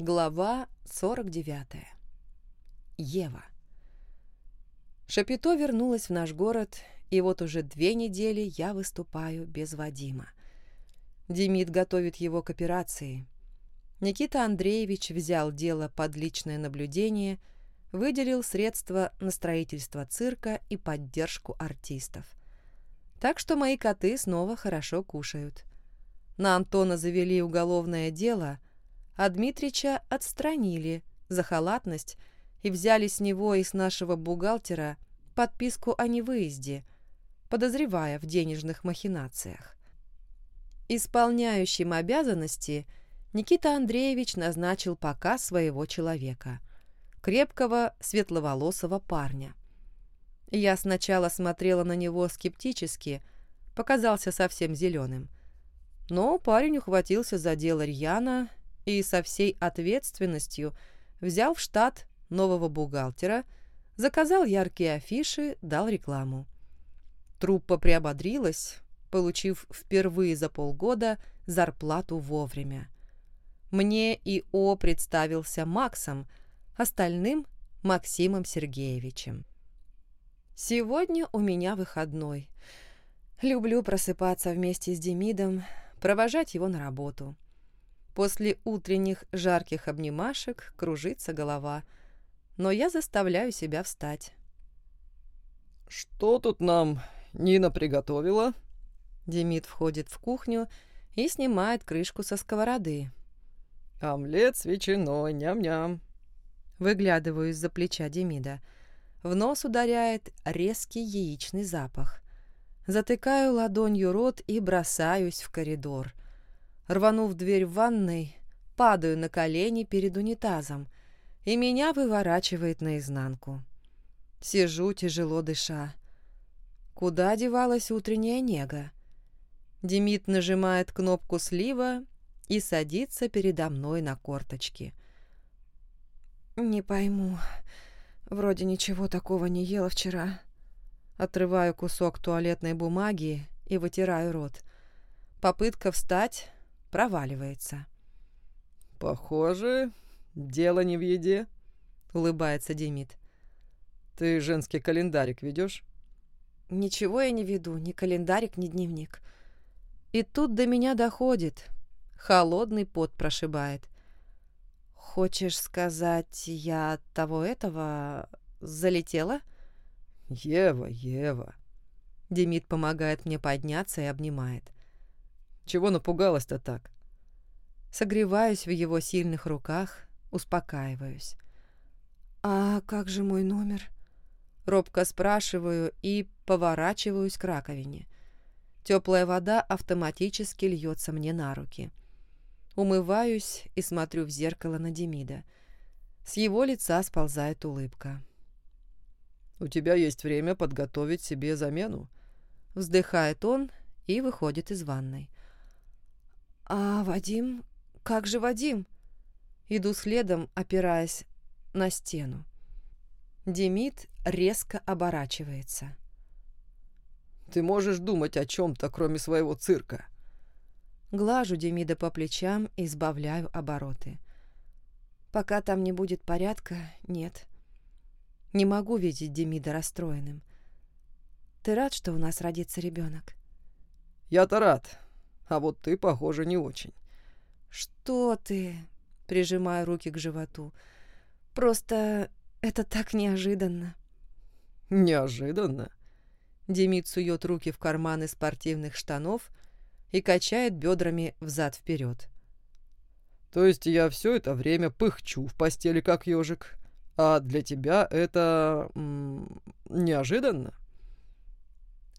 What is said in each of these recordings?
Глава 49. Ева. Шапито вернулась в наш город, и вот уже две недели я выступаю без Вадима. Демид готовит его к операции. Никита Андреевич взял дело под личное наблюдение, выделил средства на строительство цирка и поддержку артистов. Так что мои коты снова хорошо кушают. На Антона завели уголовное дело – а Дмитрича отстранили за халатность и взяли с него и с нашего бухгалтера подписку о невыезде, подозревая в денежных махинациях. Исполняющим обязанности Никита Андреевич назначил пока своего человека, крепкого светловолосого парня. Я сначала смотрела на него скептически, показался совсем зеленым. Но парень ухватился за дело рьяно и со всей ответственностью взял в штат нового бухгалтера, заказал яркие афиши, дал рекламу. Труппа приободрилась, получив впервые за полгода зарплату вовремя. Мне и О представился Максом, остальным – Максимом Сергеевичем. Сегодня у меня выходной. Люблю просыпаться вместе с Демидом, провожать его на работу. После утренних жарких обнимашек кружится голова, но я заставляю себя встать. «Что тут нам Нина приготовила?» Демид входит в кухню и снимает крышку со сковороды. «Омлет с ветчиной, ням-ням». Выглядываю из-за плеча Демида. В нос ударяет резкий яичный запах. Затыкаю ладонью рот и бросаюсь в коридор. Рванув дверь в ванной, падаю на колени перед унитазом, и меня выворачивает наизнанку. Сижу, тяжело дыша. Куда девалась утренняя нега? Демид нажимает кнопку слива и садится передо мной на корточки. «Не пойму. Вроде ничего такого не ела вчера». Отрываю кусок туалетной бумаги и вытираю рот. Попытка встать проваливается. «Похоже, дело не в еде», — улыбается Демид. «Ты женский календарик ведешь?» «Ничего я не веду, ни календарик, ни дневник. И тут до меня доходит. Холодный пот прошибает. Хочешь сказать, я от того этого залетела?» «Ева, Ева!» Демид помогает мне подняться и обнимает. Чего напугалась-то так? Согреваюсь в его сильных руках, успокаиваюсь. «А как же мой номер?» Робко спрашиваю и поворачиваюсь к раковине. Теплая вода автоматически льется мне на руки. Умываюсь и смотрю в зеркало на Демида. С его лица сползает улыбка. «У тебя есть время подготовить себе замену», — вздыхает он и выходит из ванной. «А Вадим? Как же Вадим?» Иду следом, опираясь на стену. Демид резко оборачивается. «Ты можешь думать о чем-то, кроме своего цирка?» Глажу Демида по плечам и избавляю обороты. Пока там не будет порядка, нет. Не могу видеть Демида расстроенным. Ты рад, что у нас родится ребенок? Я-то рад. А вот ты, похоже, не очень. Что ты? Прижимаю руки к животу. Просто это так неожиданно. Неожиданно? Демид сует руки в карманы спортивных штанов и качает бедрами взад-вперед. То есть я все это время пыхчу в постели, как ежик, а для тебя это неожиданно?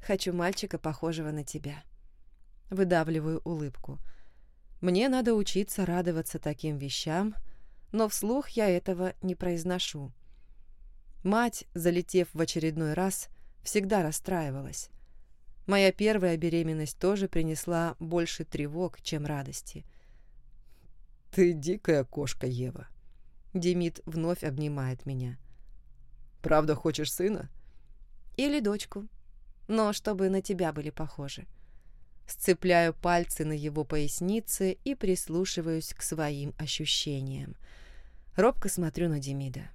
Хочу мальчика, похожего на тебя. Выдавливаю улыбку. Мне надо учиться радоваться таким вещам, но вслух я этого не произношу. Мать, залетев в очередной раз, всегда расстраивалась. Моя первая беременность тоже принесла больше тревог, чем радости. «Ты дикая кошка, Ева!» Демид вновь обнимает меня. «Правда хочешь сына?» «Или дочку, но чтобы на тебя были похожи». Сцепляю пальцы на его пояснице и прислушиваюсь к своим ощущениям. Робко смотрю на Демида.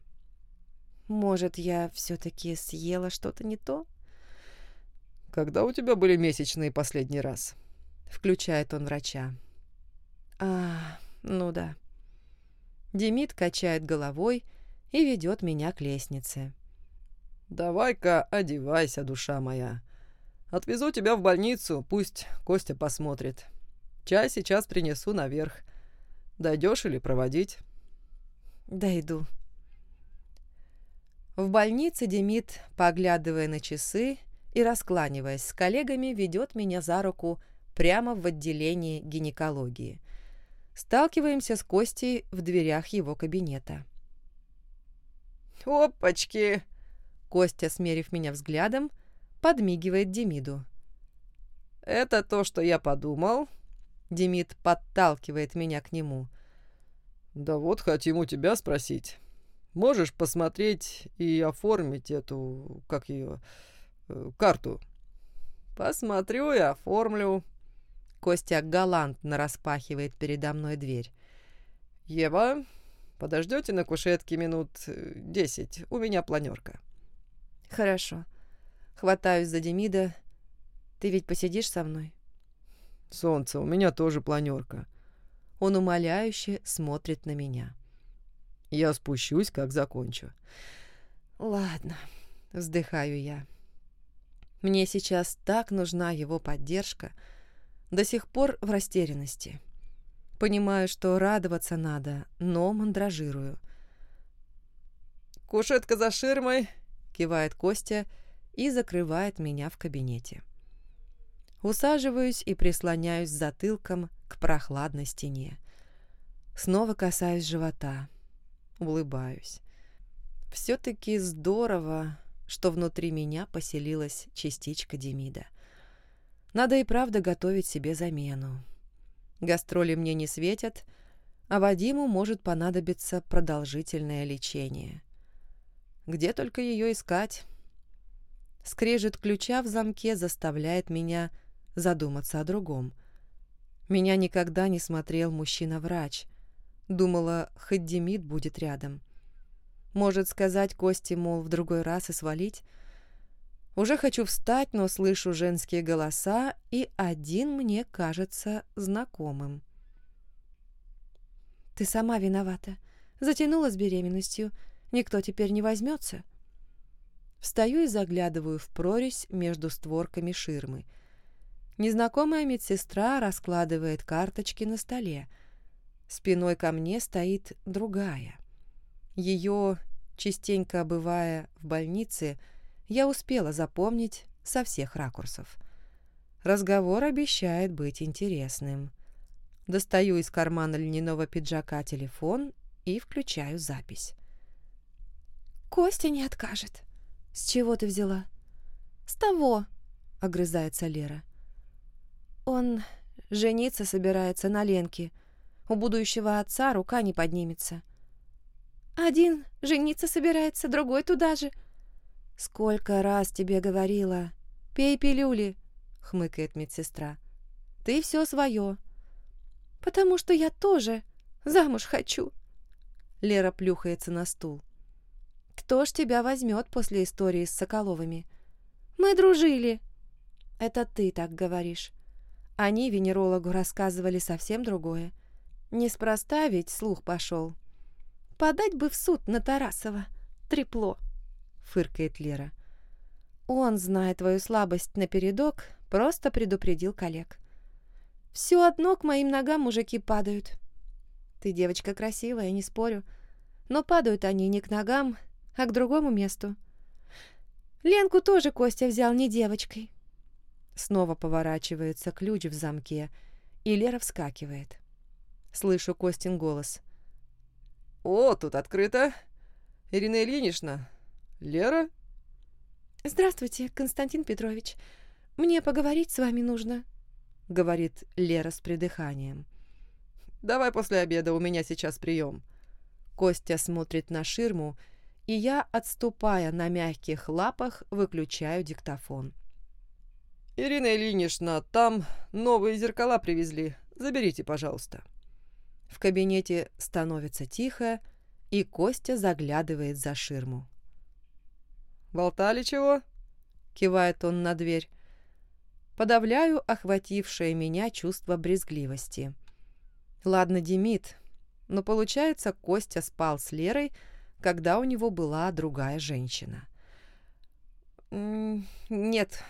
Может, я все-таки съела что-то не то? «Когда у тебя были месячные последний раз?» Включает он врача. «А, ну да». Демид качает головой и ведет меня к лестнице. «Давай-ка одевайся, душа моя. Отвезу тебя в больницу, пусть Костя посмотрит. Чай сейчас принесу наверх. Дойдешь или проводить?» «Дойду». В больнице Демид, поглядывая на часы и раскланиваясь с коллегами, ведет меня за руку прямо в отделение гинекологии. Сталкиваемся с Костей в дверях его кабинета. «Опачки!» Костя, смерив меня взглядом, подмигивает Демиду. «Это то, что я подумал». Демид подталкивает меня к нему. «Да вот хотим у тебя спросить. Можешь посмотреть и оформить эту, как ее, э, карту?» «Посмотрю и оформлю». Костя галантно распахивает передо мной дверь. «Ева, подождете на кушетке минут э, десять? У меня планерка». «Хорошо. Хватаюсь за Демида. Ты ведь посидишь со мной?» «Солнце, у меня тоже планерка». Он умоляюще смотрит на меня. Я спущусь, как закончу. Ладно, вздыхаю я. Мне сейчас так нужна его поддержка. До сих пор в растерянности. Понимаю, что радоваться надо, но мандражирую. «Кушетка за ширмой», — кивает Костя и закрывает меня в кабинете. Усаживаюсь и прислоняюсь затылком к прохладной стене. Снова касаюсь живота улыбаюсь. Все-таки здорово, что внутри меня поселилась частичка Демида. Надо и правда готовить себе замену. Гастроли мне не светят, а Вадиму может понадобиться продолжительное лечение. Где только ее искать? Скрежет ключа в замке заставляет меня задуматься о другом. Меня никогда не смотрел мужчина-врач — Думала, хоть Демид будет рядом. Может сказать Косте, мол, в другой раз и свалить? Уже хочу встать, но слышу женские голоса, и один мне кажется знакомым. «Ты сама виновата. Затянула с беременностью. Никто теперь не возьмется». Встаю и заглядываю в прорезь между створками ширмы. Незнакомая медсестра раскладывает карточки на столе — Спиной ко мне стоит другая. Ее, частенько бывая в больнице, я успела запомнить со всех ракурсов. Разговор обещает быть интересным. Достаю из кармана льняного пиджака телефон и включаю запись. «Костя не откажет». «С чего ты взяла?» «С того», — огрызается Лера. «Он жениться собирается на Ленке. У будущего отца рука не поднимется. Один жениться собирается, другой туда же. Сколько раз тебе говорила. Пей пилюли, хмыкает медсестра. Ты все свое. Потому что я тоже замуж хочу. Лера плюхается на стул. Кто ж тебя возьмет после истории с Соколовыми? Мы дружили. Это ты так говоришь. Они венерологу рассказывали совсем другое. Неспроста ведь слух пошел. Подать бы в суд на Тарасова. Трепло, фыркает Лера. Он, зная твою слабость напередок, просто предупредил коллег. Все одно к моим ногам мужики падают. Ты девочка красивая, не спорю. Но падают они не к ногам, а к другому месту. Ленку тоже Костя взял не девочкой. Снова поворачивается ключ в замке, и Лера вскакивает. Слышу Костин голос. «О, тут открыто. Ирина Ильинична. Лера?» «Здравствуйте, Константин Петрович. Мне поговорить с вами нужно», — говорит Лера с придыханием. «Давай после обеда, у меня сейчас прием». Костя смотрит на ширму, и я, отступая на мягких лапах, выключаю диктофон. «Ирина Ильинична, там новые зеркала привезли. Заберите, пожалуйста». В кабинете становится тихо, и Костя заглядывает за ширму. «Болтали чего?» — кивает он на дверь. Подавляю охватившее меня чувство брезгливости. Ладно, Демид, но получается, Костя спал с Лерой, когда у него была другая женщина. «Нет,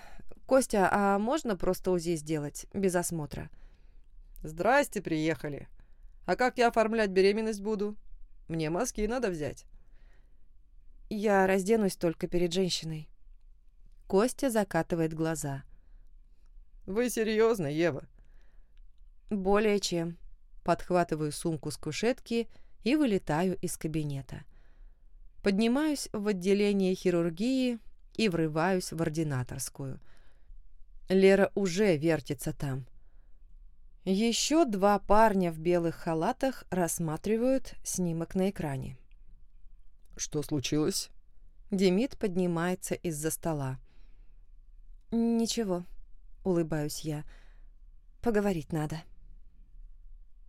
Костя, а можно просто УЗИ сделать, без осмотра?» «Здрасте, приехали. А как я оформлять беременность буду? Мне мазки надо взять». «Я разденусь только перед женщиной». Костя закатывает глаза. «Вы серьезно, Ева?» «Более чем». Подхватываю сумку с кушетки и вылетаю из кабинета. Поднимаюсь в отделение хирургии и врываюсь в ординаторскую. Лера уже вертится там. Еще два парня в белых халатах рассматривают снимок на экране. «Что случилось?» Демид поднимается из-за стола. «Ничего», — улыбаюсь я. «Поговорить надо».